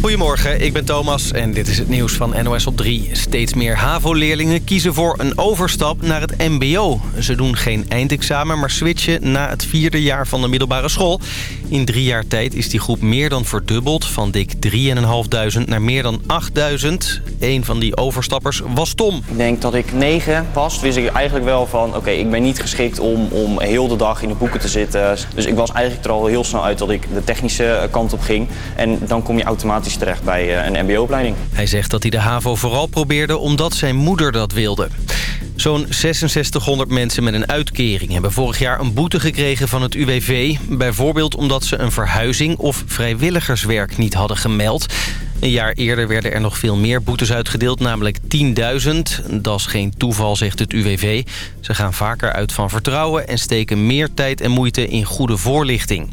Goedemorgen, ik ben Thomas en dit is het nieuws van NOS op 3. Steeds meer HAVO-leerlingen kiezen voor een overstap naar het mbo. Ze doen geen eindexamen, maar switchen na het vierde jaar van de middelbare school. In drie jaar tijd is die groep meer dan verdubbeld. Van dik 3.500 naar meer dan 8.000. Een van die overstappers was Tom. Ik denk dat ik negen was. Wist ik eigenlijk wel van, oké, ik ben niet geschikt om, om heel de dag in de boeken te zitten. Dus ik was eigenlijk er al heel snel uit dat ik de technische kant op ging. En dan kom je automatisch terecht bij eh, een mbo-opleiding. Hij zegt dat hij de HAVO vooral probeerde omdat zijn moeder dat wilde. Zo'n 6600 mensen met een uitkering hebben vorig jaar een boete gekregen van het UWV. Bijvoorbeeld omdat ze een verhuizing of vrijwilligerswerk niet hadden gemeld. Een jaar eerder werden er nog veel meer boetes uitgedeeld, namelijk 10.000. Dat is geen toeval, zegt het UWV. Ze gaan vaker uit van vertrouwen en steken meer tijd en moeite in goede voorlichting.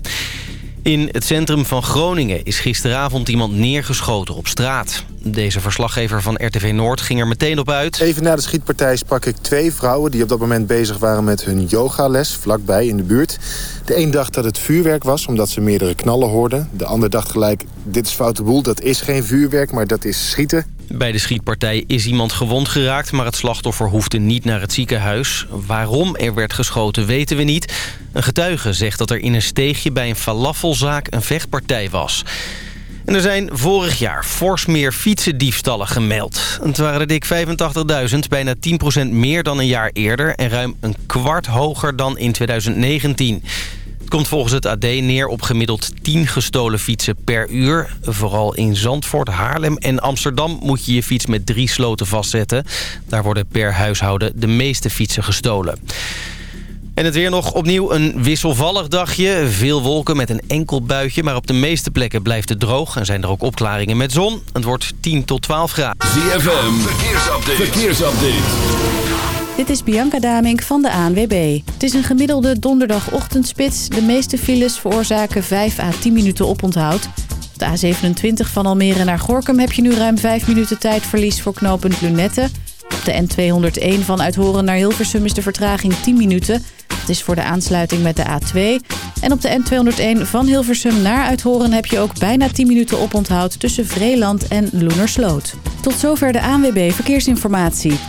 In het centrum van Groningen is gisteravond iemand neergeschoten op straat. Deze verslaggever van RTV Noord ging er meteen op uit. Even na de schietpartij sprak ik twee vrouwen... die op dat moment bezig waren met hun yogales vlakbij in de buurt. De een dacht dat het vuurwerk was, omdat ze meerdere knallen hoorden. De ander dacht gelijk, dit is foute boel, dat is geen vuurwerk, maar dat is schieten. Bij de schietpartij is iemand gewond geraakt... maar het slachtoffer hoefde niet naar het ziekenhuis. Waarom er werd geschoten weten we niet. Een getuige zegt dat er in een steegje bij een falafelzaak een vechtpartij was. En er zijn vorig jaar fors meer fietsendiefstallen gemeld. Het waren er dik 85.000, bijna 10% meer dan een jaar eerder... en ruim een kwart hoger dan in 2019. Het komt volgens het AD neer op gemiddeld 10 gestolen fietsen per uur. Vooral in Zandvoort, Haarlem en Amsterdam moet je je fiets met drie sloten vastzetten. Daar worden per huishouden de meeste fietsen gestolen. En het weer nog opnieuw een wisselvallig dagje. Veel wolken met een enkel buitje, maar op de meeste plekken blijft het droog... en zijn er ook opklaringen met zon. Het wordt 10 tot 12 graden. ZFM, verkeersupdate. verkeersupdate. Dit is Bianca Damink van de ANWB. Het is een gemiddelde donderdagochtendspits. De meeste files veroorzaken 5 à 10 minuten oponthoud. Op de A27 van Almere naar Gorkum heb je nu ruim 5 minuten tijdverlies voor knooppunt Lunette. Op de N201 van Uithoren naar Hilversum is de vertraging 10 minuten. Is voor de aansluiting met de A2. En op de N201 van Hilversum naar Uithoren heb je ook bijna 10 minuten oponthoud tussen Vreeland en Loenersloot. Tot zover de ANWB Verkeersinformatie.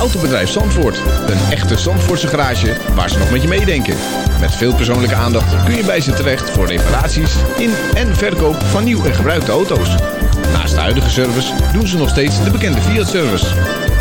Autobedrijf Zandvoort. Een echte Zandvoortse garage waar ze nog met je meedenken. Met veel persoonlijke aandacht kun je bij ze terecht voor reparaties in en verkoop van nieuw en gebruikte auto's. Naast de huidige service doen ze nog steeds de bekende Fiat-service.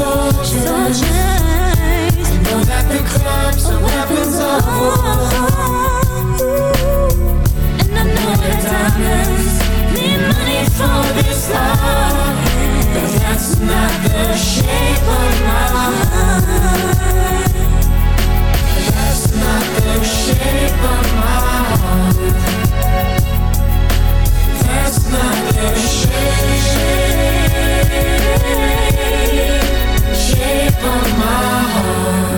Soldier. I know that the are weapons of war. And I diamonds need money for this But that's not the shape of my heart. That's not the shape of my heart shape of my heart.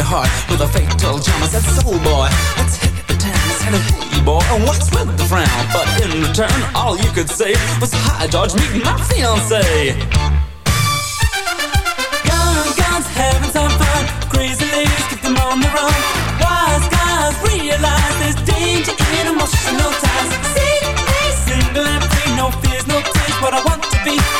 your heart with a fatal jam. I said, soul boy, let's hit the town. And hey boy, and what's with the frown? But in return, all you could say was, hi George, meet my fiance." Guns, guns, heaven's on fire. Crazy ladies, keep them on the run. Wise guys realize there's danger in emotional ties. See me single and free, no fears, no tears, what I want to be.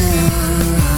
do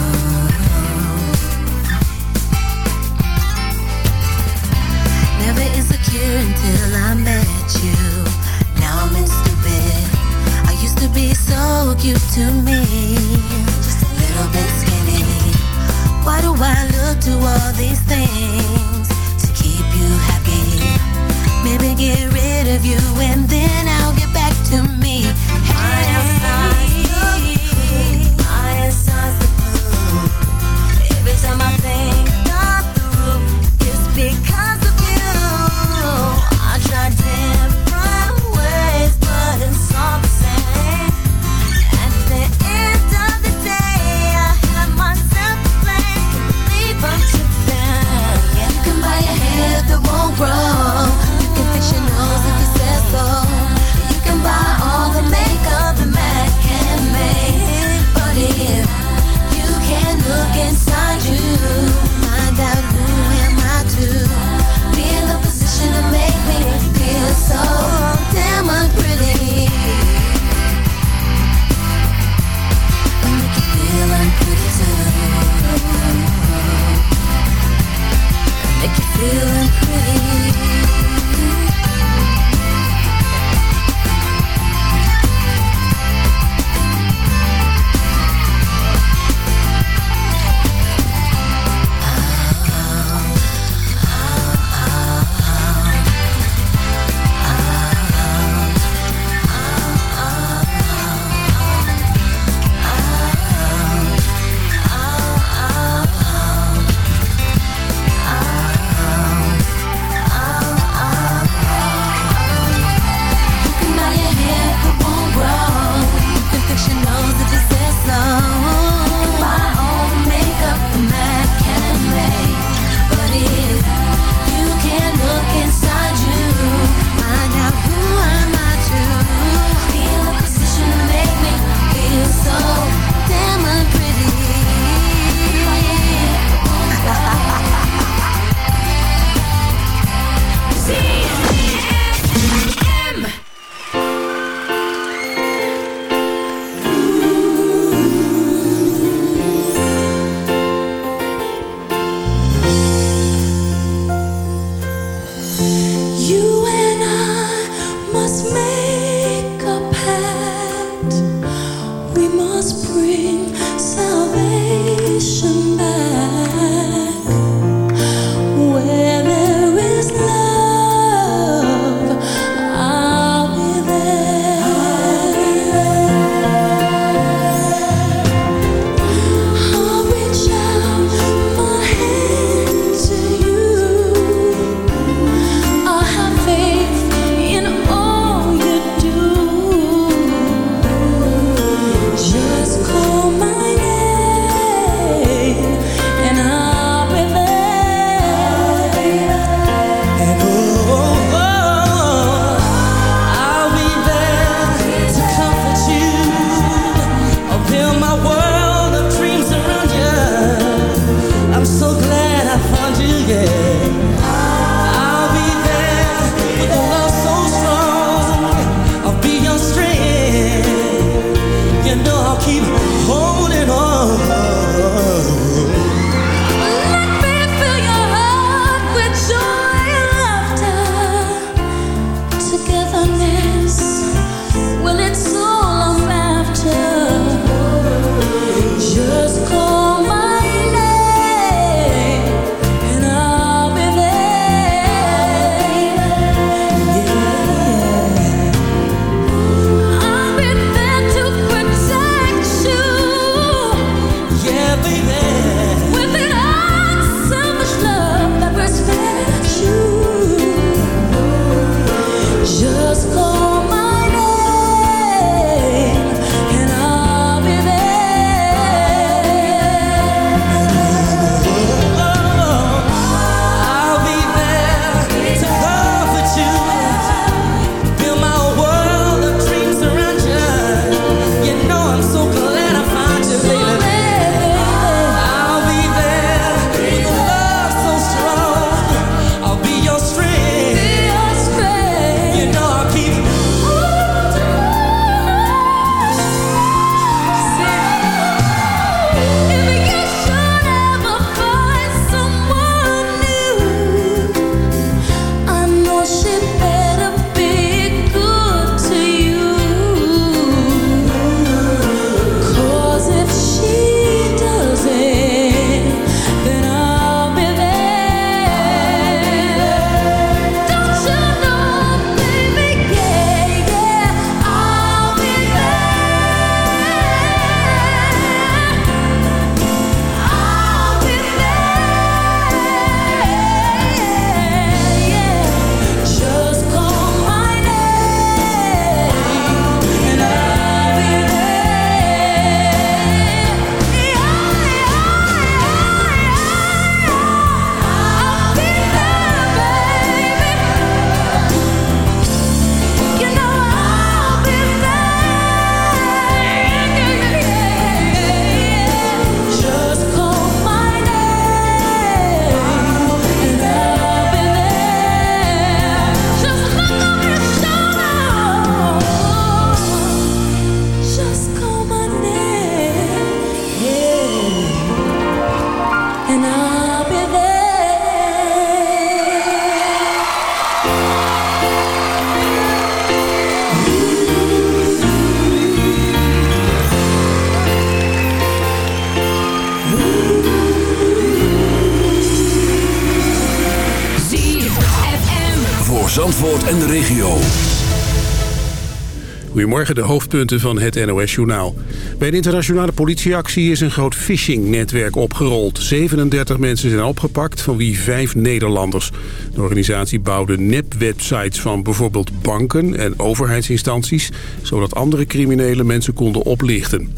Morgen de hoofdpunten van het NOS-journaal. Bij een internationale politieactie is een groot phishing-netwerk opgerold. 37 mensen zijn opgepakt, van wie vijf Nederlanders. De organisatie bouwde nep-websites van bijvoorbeeld banken en overheidsinstanties... zodat andere criminelen mensen konden oplichten.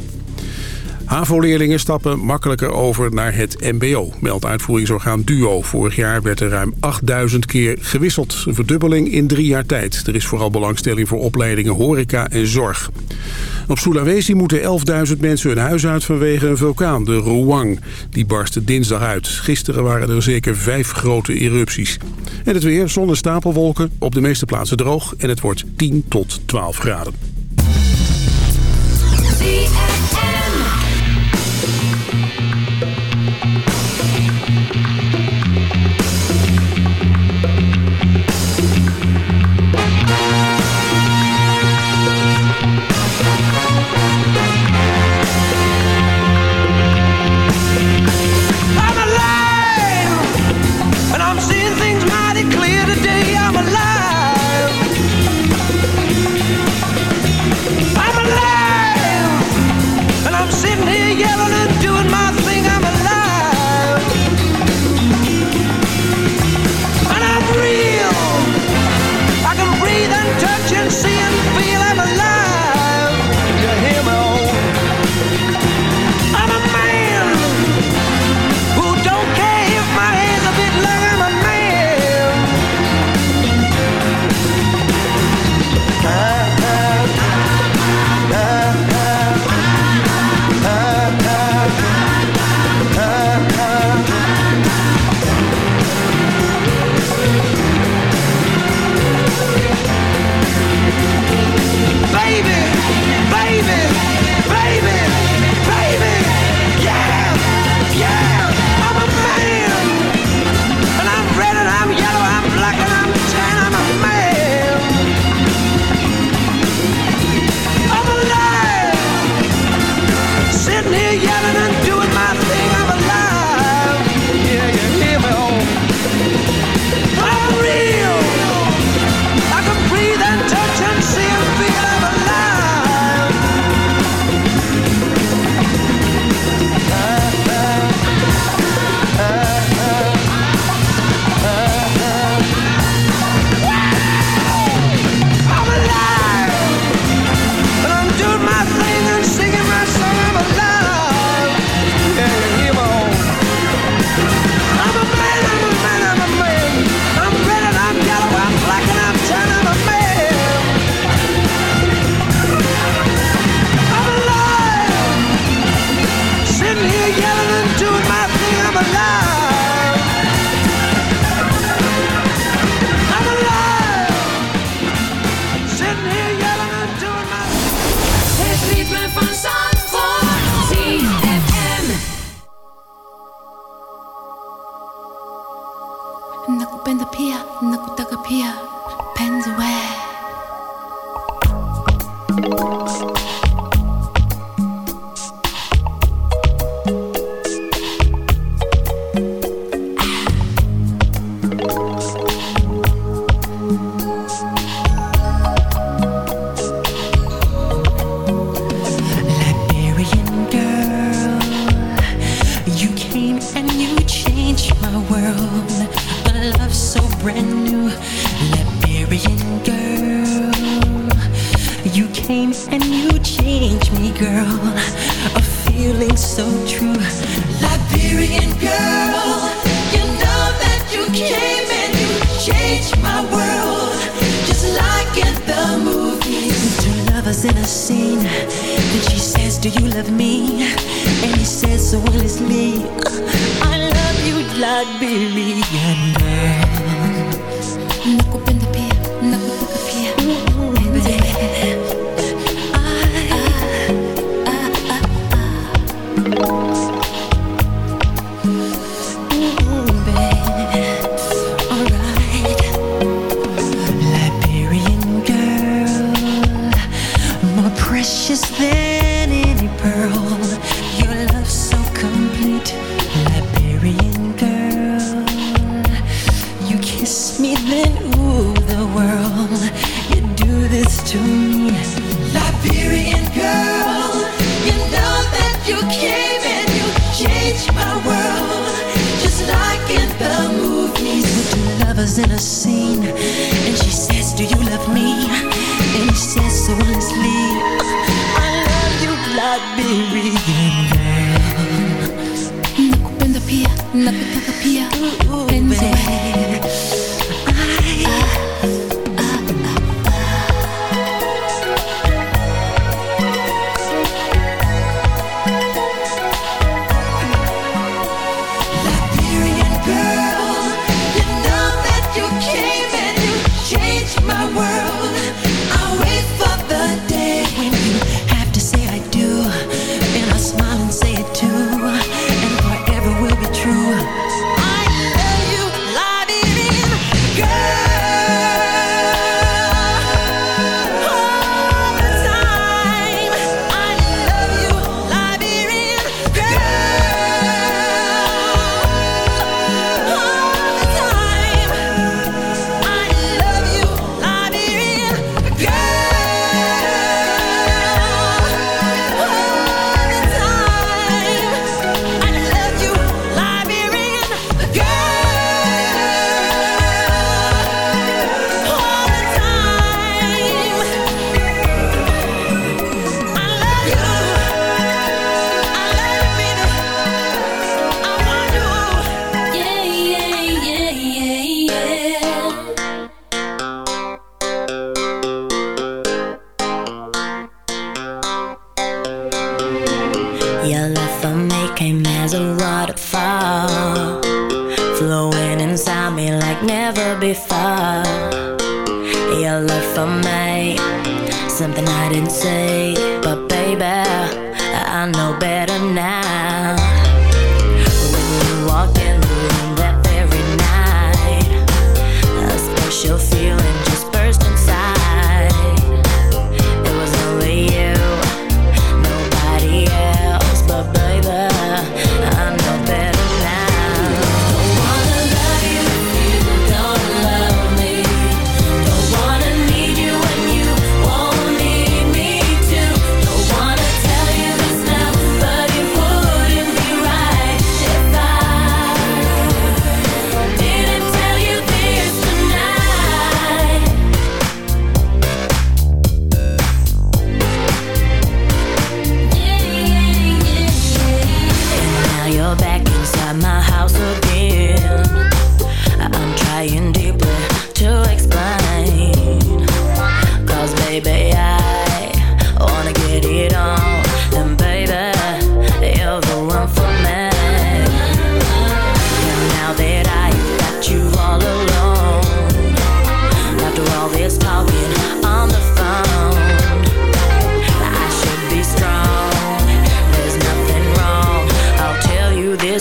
HAVO-leerlingen stappen makkelijker over naar het mbo, meldt uitvoeringsorgaan DUO. Vorig jaar werd er ruim 8000 keer gewisseld. Een verdubbeling in drie jaar tijd. Er is vooral belangstelling voor opleidingen horeca en zorg. Op Sulawesi moeten 11.000 mensen hun huis uit vanwege een vulkaan, de Ruang. Die barstte dinsdag uit. Gisteren waren er zeker vijf grote erupties. En het weer, zonder stapelwolken, op de meeste plaatsen droog en het wordt 10 tot 12 graden.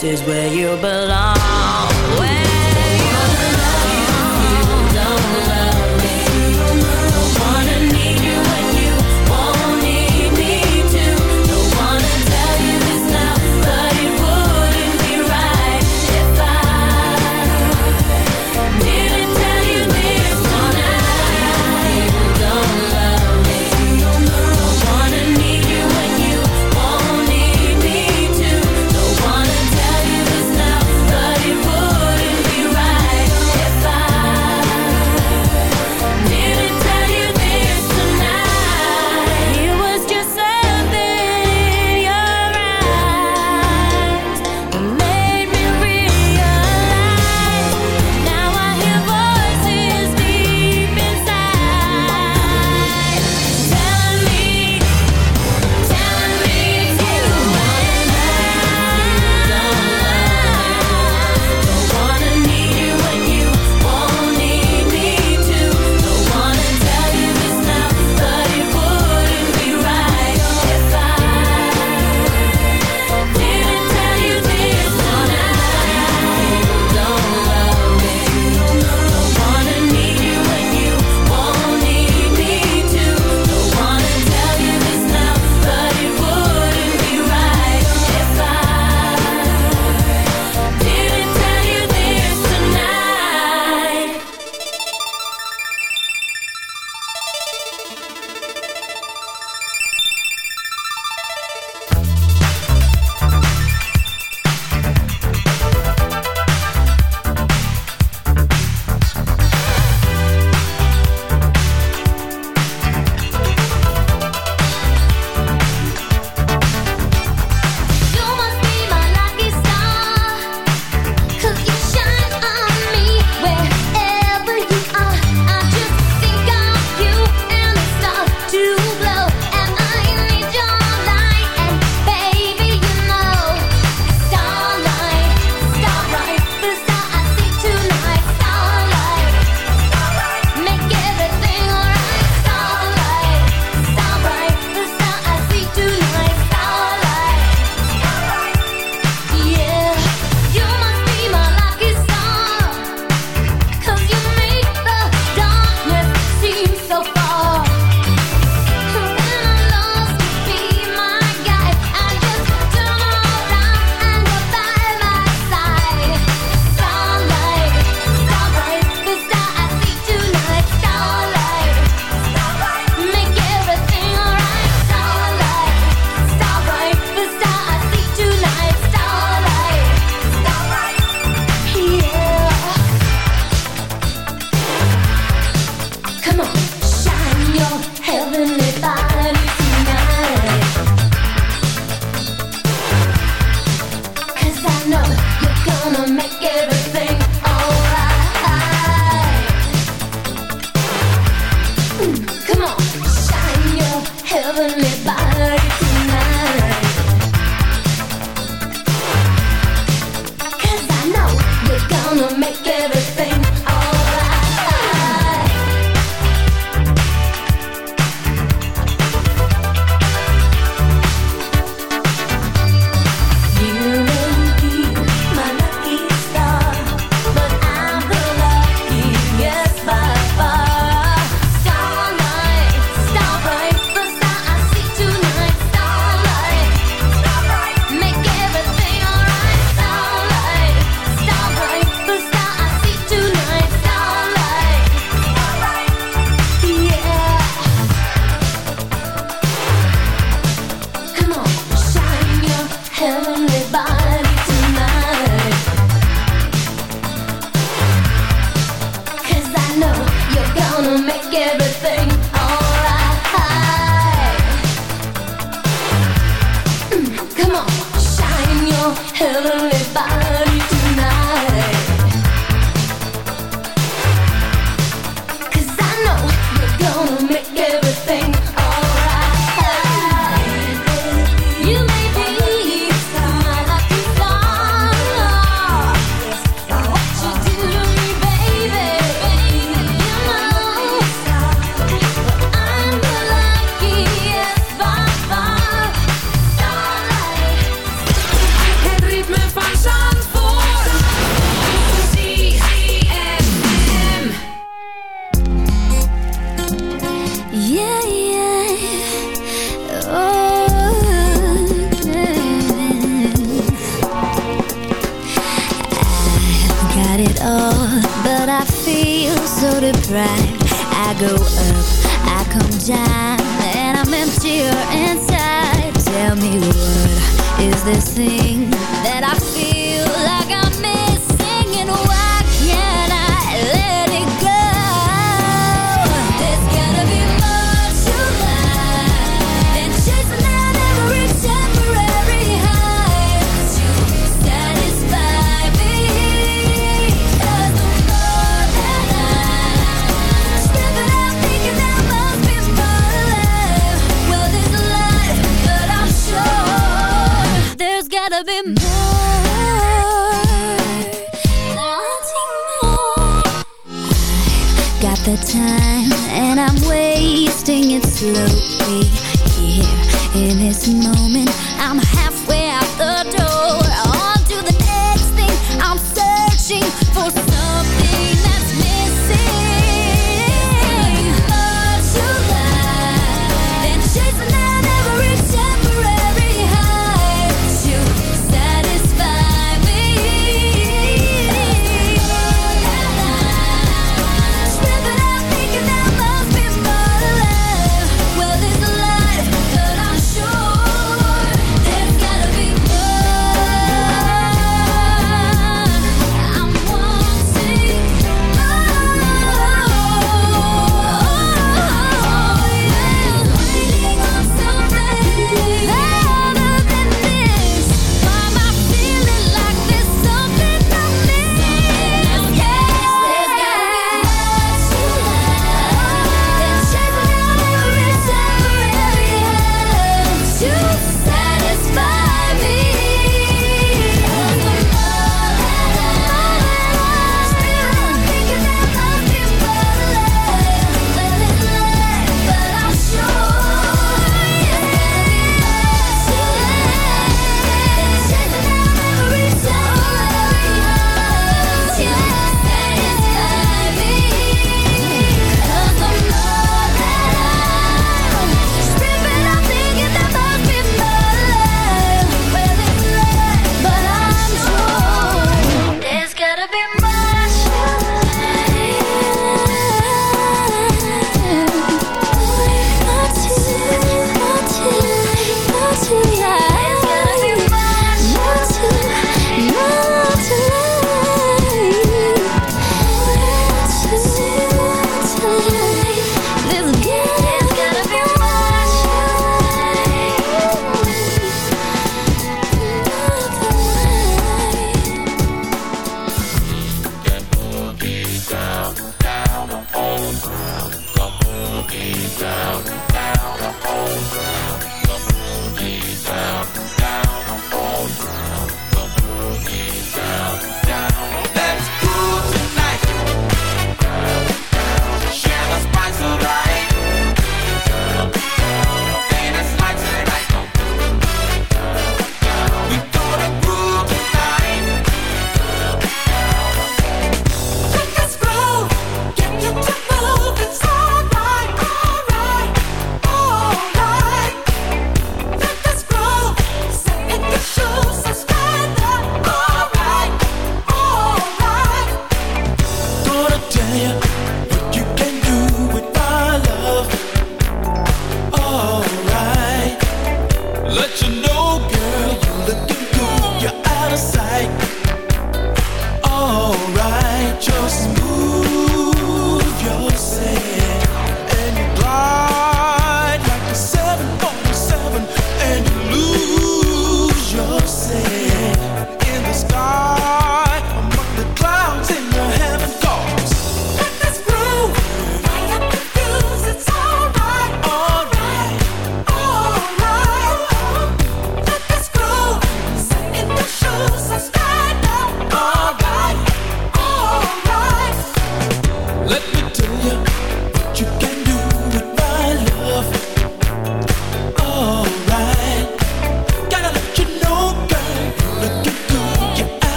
this is where you belong.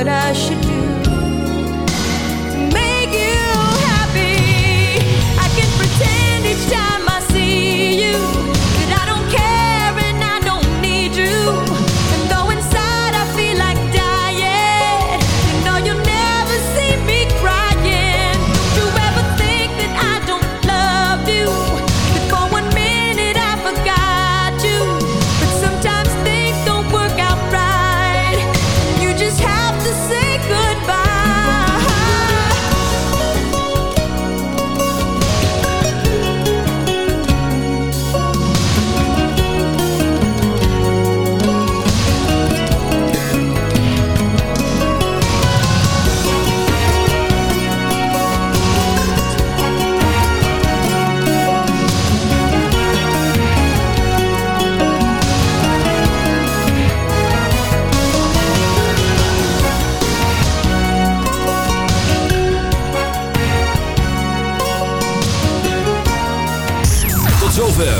what I should